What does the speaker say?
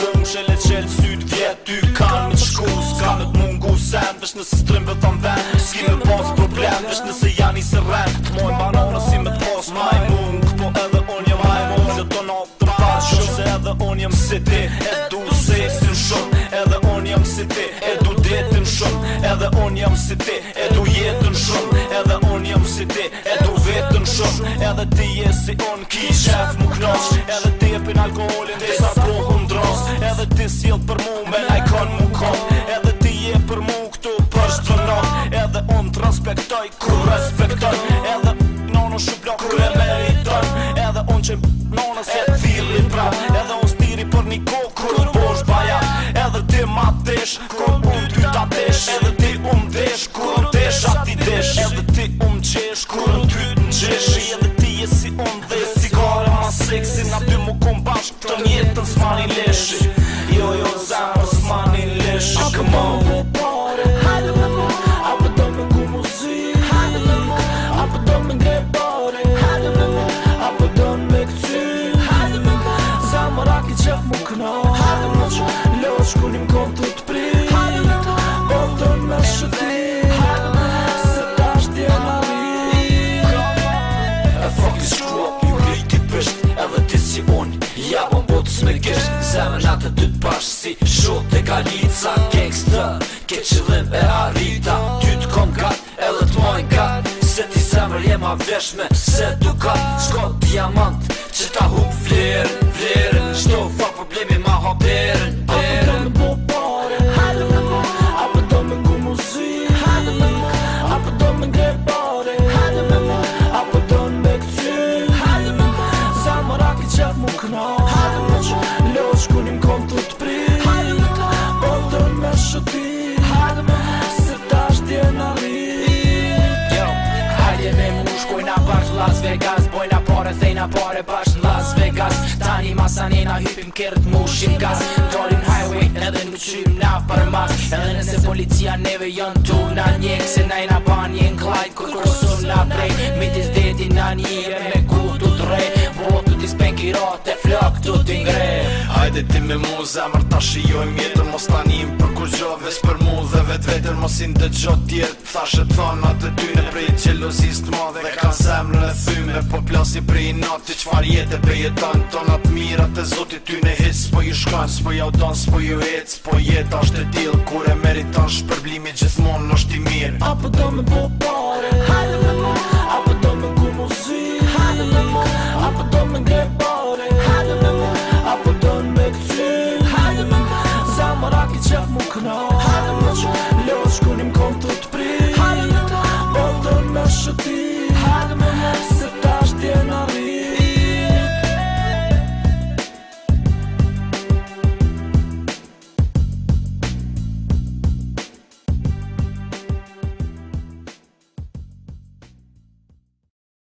mund që le qelë syt vjet Ty ka me të shku, s'ka me të mungu sen Vesh nëse strim vë ven, s'ki me problem Vesh nëse janë i se Të t'moj banona si me t'pos Maj mung, po edhe on jem maj mung Dhe të natë të pas, shu se edhe on jem si ti E du se si në shumë, edhe on jem si ti E du detin shumë, edhe on jem si ti E du jetin shumë, edhe on jem si ti E du vetin shumë, edhe ti je si on Ki shef mu knosh, edhe ti respektoj Ku respektoj Edhe nono shu blok Ku e meritoj Edhe unë që nono se t'fili pra Edhe unë s'piri për një kok qef më këna Hajde më që Loj shku një më konë të të pri Bëndë me shëti Se ta është dje në E fuck is crop Ju grij ti Edhe ti si Ja botës me gësht Zemë atë të të pash Si shot e kalica Gangsta Ke qëllim e arita Ty të kom kat Edhe të mojnë Se ti zemër jema veshme Se dukat ka Shko diamant problemi ma maho perën, perën Apo do me po pare Apo do me ngu muzik Apo do me ngrebare Apo do me këtësik Sa mëra këtë qatë mu këna Lo është kuni m'kom të të prit Apo do me shotit Se ta është djena rrit Hajde me mu shkoj Vegas Vegas Tani masa një na hypim kërët mu shim gaz Dolin highway edhe në qym na për mas Edhe nëse policia neve janë tu na njek Se na i na ban një në klajt kër kërësum na prej Mitis deti na një e me ku të të Votu t'i spen vetit ti me mu zemër Ta shiojmë jetër mos tanim për kur gjove për mu Dhe vetë vetër mos i në të gjotë tjertë Tha të thonë prej qëllozis të madhe Dhe ka zemrë, në thyme po plasi prej natë Që far jetë e pe tonat mirat e zotit ty në hitë po ju shkanë, po ju donë, po ju hitë po jetë ashtë e dilë kur e meritën shpërblimi gjithë